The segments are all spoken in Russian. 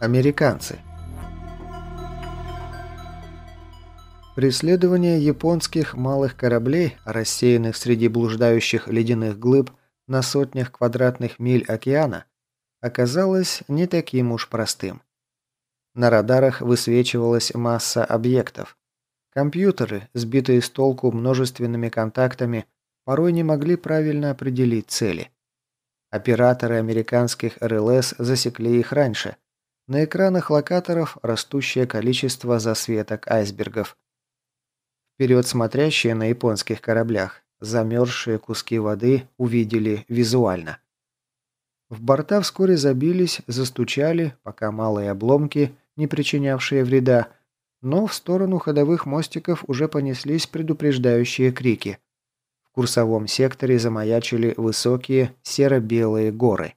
Американцы. Преследование японских малых кораблей, рассеянных среди блуждающих ледяных глыб на сотнях квадратных миль океана, оказалось не таким уж простым. На радарах высвечивалась масса объектов. Компьютеры, сбитые с толку множественными контактами, порой не могли правильно определить цели. Операторы американских РЛС засекли их раньше – на экранах локаторов растущее количество засветок айсбергов. Вперед смотрящие на японских кораблях замерзшие куски воды увидели визуально. В борта вскоре забились, застучали, пока малые обломки, не причинявшие вреда, но в сторону ходовых мостиков уже понеслись предупреждающие крики. В курсовом секторе замаячили высокие серо-белые горы.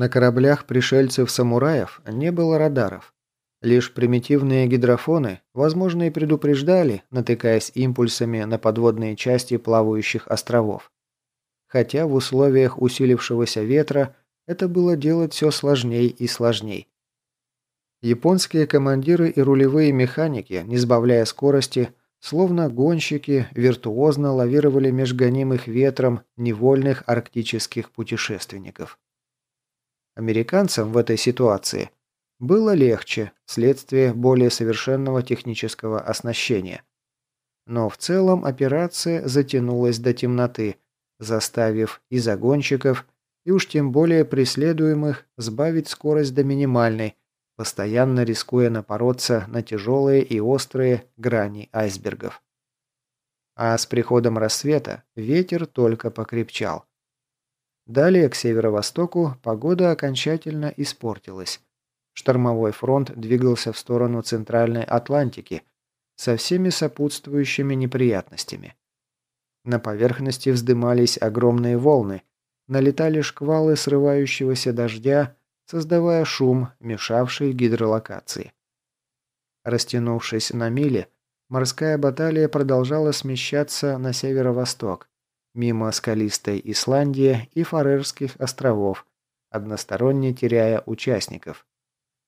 На кораблях пришельцев-самураев не было радаров. Лишь примитивные гидрофоны, возможно, и предупреждали, натыкаясь импульсами на подводные части плавающих островов. Хотя в условиях усилившегося ветра это было делать все сложней и сложней. Японские командиры и рулевые механики, не сбавляя скорости, словно гонщики, виртуозно лавировали меж гонимых ветром невольных арктических путешественников. Американцам в этой ситуации было легче вследствие более совершенного технического оснащения. Но в целом операция затянулась до темноты, заставив и загонщиков, и уж тем более преследуемых сбавить скорость до минимальной, постоянно рискуя напороться на тяжелые и острые грани айсбергов. А с приходом рассвета ветер только покрепчал. Далее, к северо-востоку, погода окончательно испортилась. Штормовой фронт двигался в сторону Центральной Атлантики со всеми сопутствующими неприятностями. На поверхности вздымались огромные волны, налетали шквалы срывающегося дождя, создавая шум, мешавший гидролокации. Растянувшись на мили, морская баталия продолжала смещаться на северо-восток, мимо скалистой Исландии и Фарерских островов, односторонне теряя участников.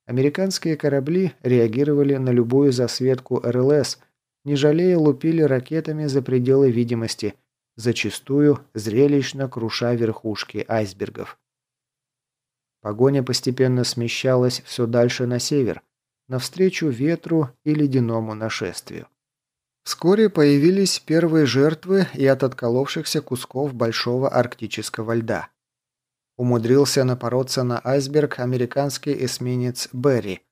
Американские корабли реагировали на любую засветку РЛС, не жалея лупили ракетами за пределы видимости, зачастую зрелищно круша верхушки айсбергов. Погоня постепенно смещалась все дальше на север, навстречу ветру и ледяному нашествию. Вскоре появились первые жертвы и от отколовшихся кусков большого арктического льда. Умудрился напороться на айсберг американский эсминец «Берри».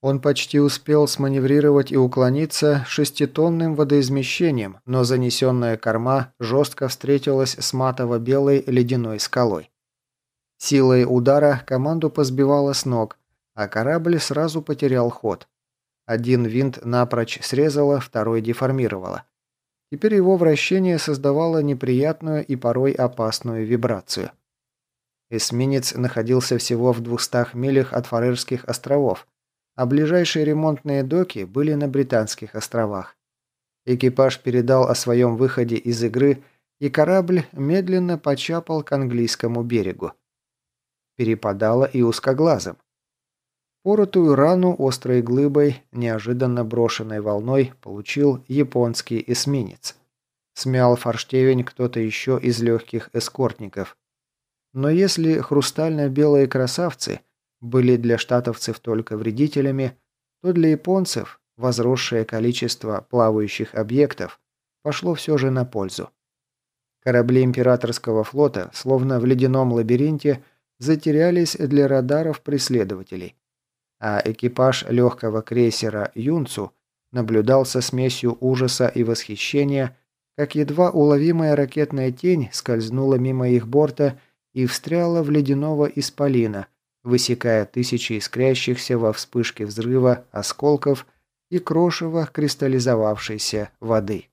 Он почти успел сманеврировать и уклониться шеститонным водоизмещением, но занесенная корма жестко встретилась с матово-белой ледяной скалой. Силой удара команду позбивало с ног, а корабль сразу потерял ход. Один винт напрочь срезало, второй деформировало. Теперь его вращение создавало неприятную и порой опасную вибрацию. Эсминец находился всего в 200 милях от Фарерских островов, а ближайшие ремонтные доки были на Британских островах. Экипаж передал о своем выходе из игры, и корабль медленно почапал к английскому берегу. Перепадало и узкоглазым. Поротую рану острой глыбой, неожиданно брошенной волной, получил японский эсминец. Смял форштевень кто-то еще из легких эскортников. Но если хрустально-белые красавцы были для штатовцев только вредителями, то для японцев возросшее количество плавающих объектов пошло все же на пользу. Корабли императорского флота, словно в ледяном лабиринте, затерялись для радаров преследователей а экипаж легкого крейсера «Юнцу» наблюдал со смесью ужаса и восхищения, как едва уловимая ракетная тень скользнула мимо их борта и встряла в ледяного исполина, высекая тысячи искрящихся во вспышке взрыва осколков и крошево кристаллизовавшейся воды.